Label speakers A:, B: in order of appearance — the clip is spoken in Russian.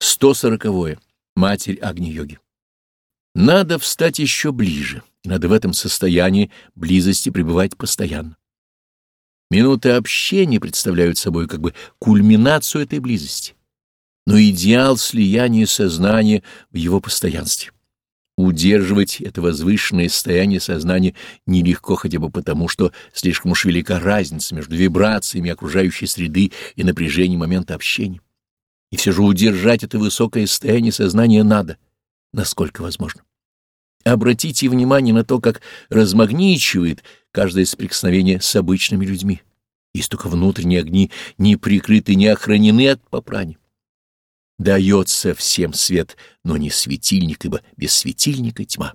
A: 140. -е. Матерь Агни-йоги. Надо встать еще ближе, и надо в этом состоянии близости пребывать постоянно. Минуты общения представляют собой как бы кульминацию этой близости, но идеал слияния сознания в его постоянстве. Удерживать это возвышенное состояние сознания нелегко хотя бы потому, что слишком уж велика разница между вибрациями окружающей среды и напряжением момента общения. И все же удержать это высокое состояние сознания надо, насколько возможно. Обратите внимание на то, как размагничивает каждое соприкосновение с обычными людьми. Есть только внутренние огни не прикрыты, не охранены от попрани. Дается всем свет, но не светильник, ибо без светильника тьма.